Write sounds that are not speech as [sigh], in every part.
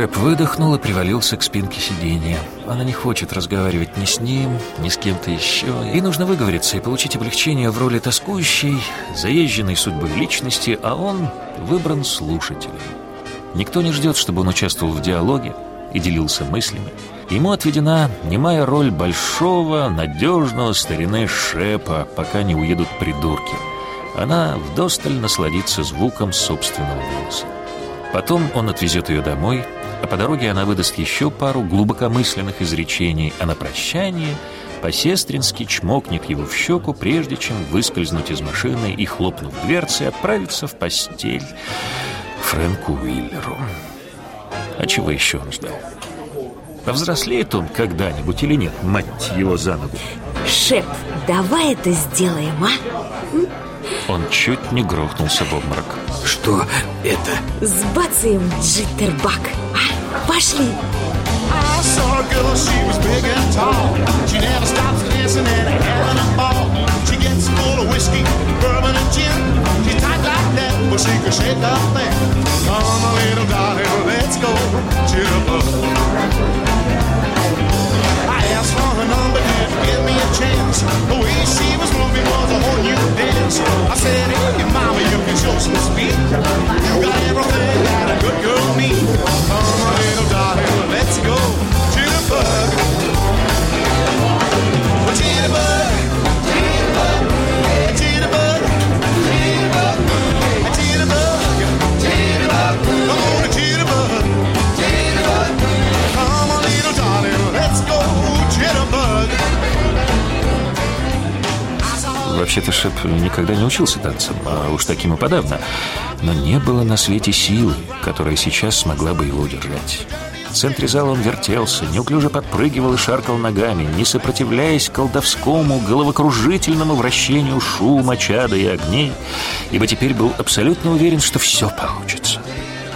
Шеп выдохнул и привалился к спинке сиденья. Она не хочет разговаривать ни с ним, ни с кем-то еще. Ей нужно выговориться и получить облегчение в роли тоскующей, заезженной судьбой личности, а он выбран слушателем. Никто не ждет, чтобы он участвовал в диалоге и делился мыслями. Ему отведена немая роль большого, надежного старины Шепа, пока не уедут придурки. Она вдосталь насладится звуком собственного голоса. Потом он отвезет ее домой, а по дороге она выдаст еще пару глубокомысленных изречений, а на прощание по-сестрински чмокнет его в щеку, прежде чем выскользнуть из машины и, хлопнув дверцей, отправиться в постель Фрэнку Уиллеру. А чего еще он ждал? Повзрослеет он когда-нибудь или нет, мать его за ногу? Шеп, давай это сделаем, а? Он чуть не грохнулся в обморок. Что это? Сбацаем джиттербак, а? Пошли! I saw a never stops Вообще-то Шеп никогда не учился танцам, а уж таким и подавно. Но не было на свете силы, которая сейчас смогла бы его удержать. В центре зала он вертелся, неуклюже подпрыгивал и шаркал ногами, не сопротивляясь колдовскому, головокружительному вращению шума, чада и огней, ибо теперь был абсолютно уверен, что все получится.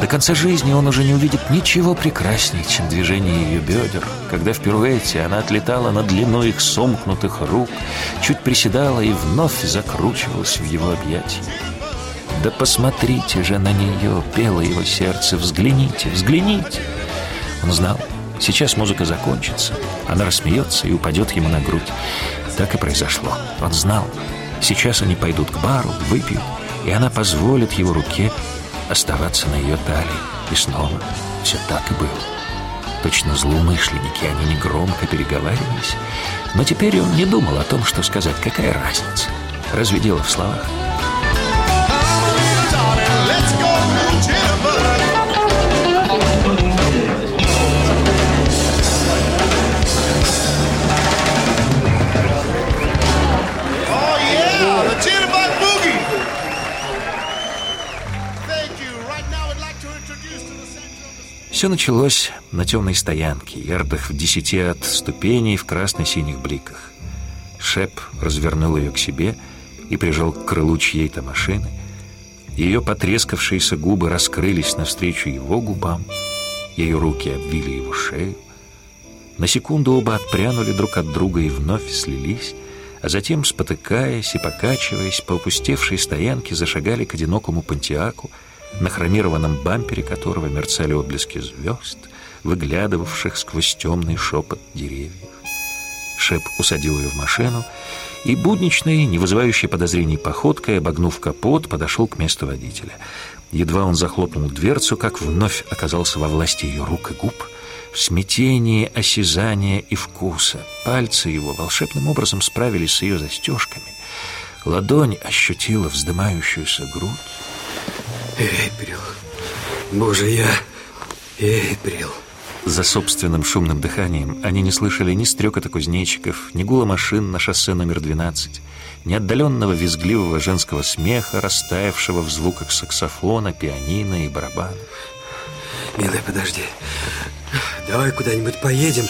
До конца жизни он уже не увидит ничего прекраснее, чем движение ее бедер, когда в пируэте она отлетала на длину их сомкнутых рук, чуть приседала и вновь закручивалась в его объятии. «Да посмотрите же на нее!» — пело его сердце. «Взгляните, взгляните!» Он знал, сейчас музыка закончится. Она рассмеется и упадет ему на грудь. Так и произошло. Он знал. Сейчас они пойдут к бару, выпьют, и она позволит его руке оставаться на ее талии. И снова все так и было. Точно злоумышленники, они негромко переговаривались. Но теперь он не думал о том, что сказать. Какая разница? Разве дело в словах? Все началось на темной стоянке, ярдах в десяти от ступеней в красно-синих бликах. Шеп развернул ее к себе и прижал к крылу чьей-то машины. Ее потрескавшиеся губы раскрылись навстречу его губам. Ее руки обвили его шею. На секунду оба отпрянули друг от друга и вновь слились, а затем, спотыкаясь и покачиваясь по опустевшей стоянке, зашагали к одинокому пантиаку, на хромированном бампере которого мерцали отблески звезд, выглядывавших сквозь темный шепот деревьев. Шеп усадил ее в машину и будничной, не вызывающей подозрений походкой, обогнув капот, подошел к месту водителя. Едва он захлопнул дверцу, как вновь оказался во власти ее рук и губ, в смятении осязания и вкуса. Пальцы его волшебным образом справились с ее застежками. Ладонь ощутила вздымающуюся грудь. Эйприл. Боже, я... Эйприл. За собственным шумным дыханием они не слышали ни стрекота кузнечиков, ни гула машин на шоссе номер 12, ни отдаленного визгливого женского смеха, растаявшего в звуках саксофона, пианино и барабана. Милая, подожди. Давай куда-нибудь поедем.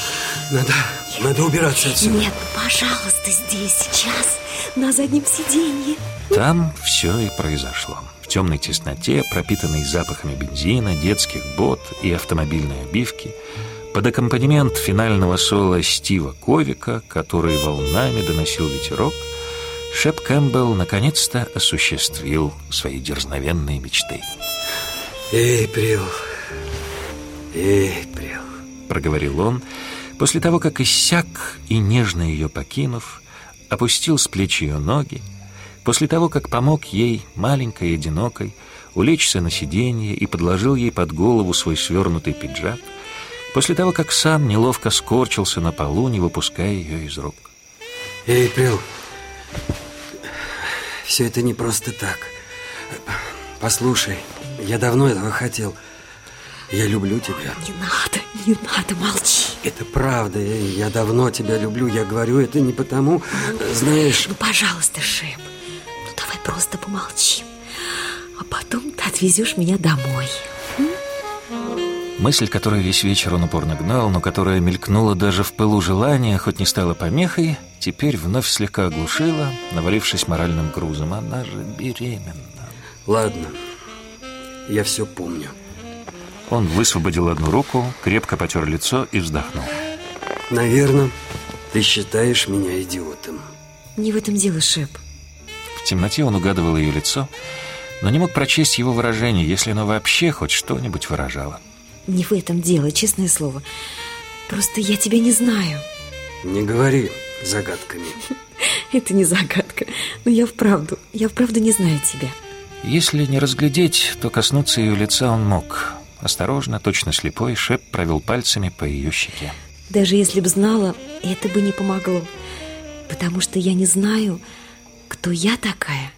Надо, надо убираться отсюда. Нет, пожалуйста, здесь, сейчас, на заднем сиденье. Там все и произошло. В темной тесноте, пропитанной запахами бензина, детских бот и автомобильной обивки, под аккомпанемент финального соло Стива Ковика, который волнами доносил ветерок, Шеп Кэмпбелл наконец-то осуществил свои дерзновенные мечты. Эйприл. Эйприл. проговорил он, после того, как иссяк и, нежно ее покинув, опустил с плеч ее ноги, после того, как помог ей, маленькой и одинокой, улечься на сиденье и подложил ей под голову свой свернутый пиджак, после того, как сам неловко скорчился на полу, не выпуская ее из рук. Эйприл, все это не просто так. Послушай, я давно этого хотел. Я люблю тебя. Не надо, не надо, молчи. Это правда. Я давно тебя люблю. Я говорю это не потому, знаешь... Ну, пожалуйста, Шеп, ну просто помолчим. А потом ты отвезешь меня домой. Мысль, которую весь вечер он упорно гнал, но которая мелькнула даже в пылу желания, хоть не стала помехой, теперь вновь слегка оглушила, навалившись моральным грузом. Она же беременна. Ладно, я все помню. Он высвободил одну руку, крепко потер лицо и вздохнул. Наверное, ты считаешь меня идиотом. Не в этом дело, Шеп. В темноте он угадывал ее лицо, но не мог прочесть его выражение, если оно вообще хоть что-нибудь выражало. Не в этом дело, честное слово. Просто я тебя не знаю. Не говори загадками. [laughs] Это не загадка. Но я вправду, я вправду не знаю тебя. Если не разглядеть, то коснуться ее лица он мог. Осторожно, точно слепой, Шеп провел пальцами по ее щеке. Даже если б знала, это бы не помогло. Потому что я не знаю, кто я такая.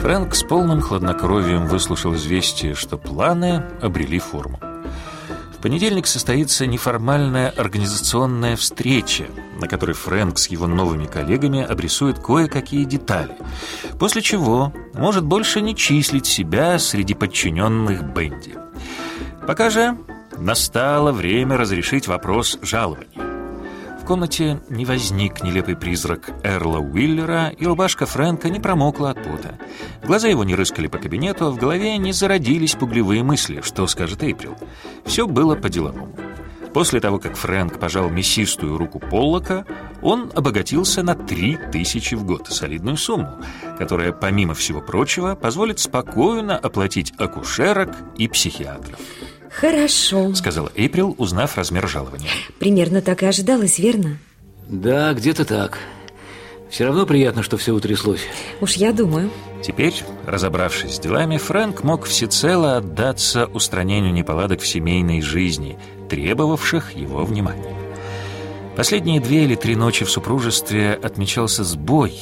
Фрэнк с полным хладнокровием выслушал известие, что планы обрели форму. В понедельник состоится неформальная организационная встреча, на которой Фрэнк с его новыми коллегами обрисует кое-какие детали, после чего может больше не числить себя среди подчиненных Бенди. Пока же настало время разрешить вопрос жалования. В комнате не возник нелепый призрак Эрла Уиллера, и рубашка Фрэнка не промокла от пота. Глаза его не рыскали по кабинету, а в голове не зародились пугливые мысли, что скажет Эйприл. Все было по-деловому. После того, как Фрэнк пожал мясистую руку Поллока, он обогатился на три тысячи в год, солидную сумму, которая, помимо всего прочего, позволит спокойно оплатить акушерок и психиатров. Хорошо. Сказала Эйприл, узнав размер жалования. Примерно так и ожидалось, верно? Да, где-то так. Все равно приятно, что все утряслось. Уж я думаю. Теперь, разобравшись с делами, Фрэнк мог всецело отдаться устранению неполадок в семейной жизни, требовавших его внимания. Последние две или три ночи в супружестве отмечался сбой,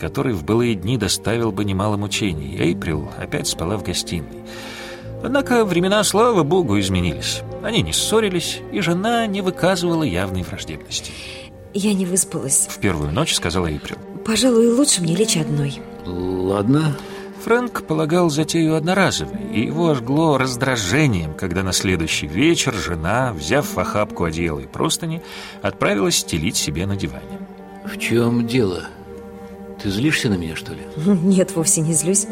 который в былые дни доставил бы немало мучений. Эйприл опять спала в гостиной. Однако времена, слава богу, изменились. Они не ссорились, и жена не выказывала явной враждебности. Я не выспалась. В первую ночь сказала Эйприл. Пожалуй, лучше мне лечь одной. Ладно. Фрэнк полагал затею одноразовой, и его ожгло раздражением, когда на следующий вечер жена, взяв в охапку одеяло и простыни, отправилась стелить себе на диване. В чем дело? Ты злишься на меня, что ли? Нет, вовсе не злюсь.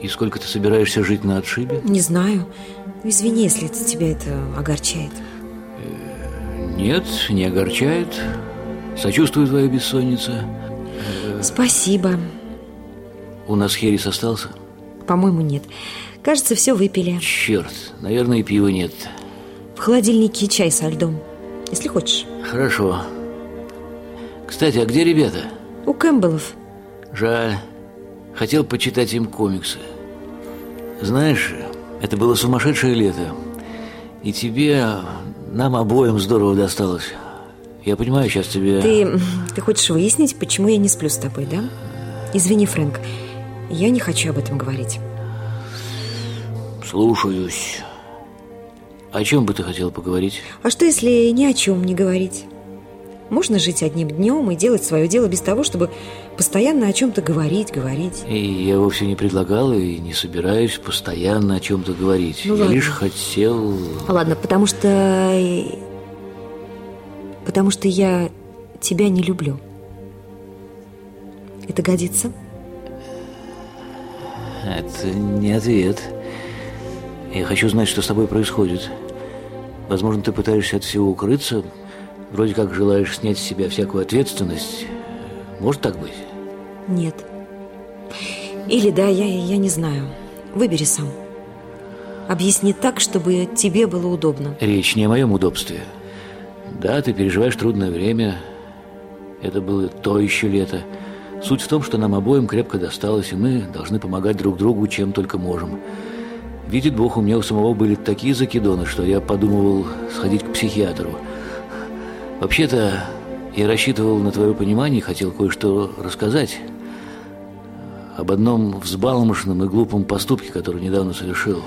И сколько ты собираешься жить на отшибе? Не знаю. Извини, если это тебя это огорчает. Нет, не огорчает. Сочувствую твоей бессоннице. Спасибо. У нас Херис остался? По-моему, нет. Кажется, все выпили. Черт, наверное, и пива нет. В холодильнике чай со льдом. Если хочешь. Хорошо. Кстати, а где ребята? У Кэмпбеллов. Жаль. Хотел почитать им комиксы. Знаешь, это было сумасшедшее лето. И тебе, нам обоим здорово досталось. Я понимаю, сейчас тебе... Ты, ты хочешь выяснить, почему я не сплю с тобой, да? Извини, Фрэнк. Я не хочу об этом говорить. Слушаюсь. О чем бы ты хотел поговорить? А что, если ни о чем не говорить? Можно жить одним днем и делать свое дело без того, чтобы постоянно о чем-то говорить, говорить. И я вовсе не предлагал и не собираюсь постоянно о чем-то говорить. Ну я ладно. лишь хотел... Ладно, потому что... Потому что я тебя не люблю. Это годится? Это не ответ. Я хочу знать, что с тобой происходит. Возможно, ты пытаешься от всего укрыться, вроде как желаешь снять с себя всякую ответственность. Может так быть? Нет. Или да, я, я не знаю. Выбери сам. Объясни так, чтобы тебе было удобно. Речь не о моем удобстве. Да, ты переживаешь трудное время. Это было то еще лето. Суть в том, что нам обоим крепко досталось, и мы должны помогать друг другу, чем только можем. Видит Бог, у меня у самого были такие закидоны, что я подумывал сходить к психиатру. Вообще-то, я рассчитывал на твое понимание и хотел кое-что рассказать об одном взбалмошном и глупом поступке, который недавно совершил.